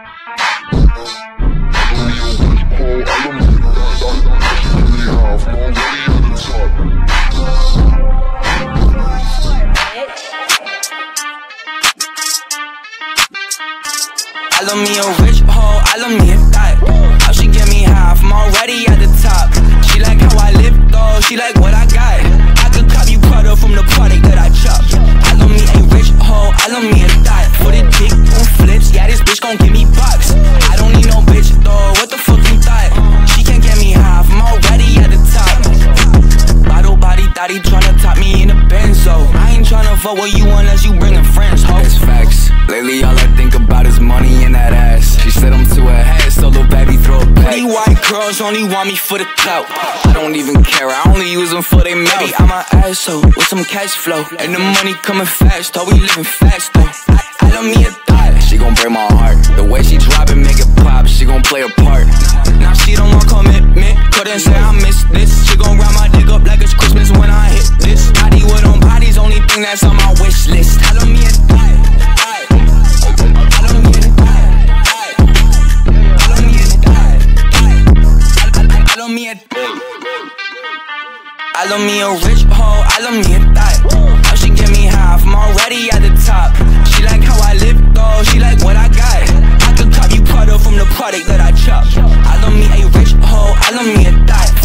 I love me a rich hoe, I love me a thot. How she get me half, I'm already body thotty tryna top me in a benzo. I ain't tryna fuck with you unless you bringin' friends, ho. It's facts. Lately, all I think about is money and that ass. She said I'm too ahead, so little baby, throw it back. Pretty white girls only want me for the clout. I don't even care, I only use them for they mouth. I'm an asshole with some cash flow. And the money coming fast, though we living fast though. miss this. She gon' round my dick up like it's Christmas when I hit this. Body with on bodies, only thing that's on my wish list. Tell me it's I love me a rich hoe, I love me a thot. How she get me high, I'm already at the top. She like how I live though, she like what I got. I could cop copy product from the product that I chop. I love me a rich hoe, I love me a thot.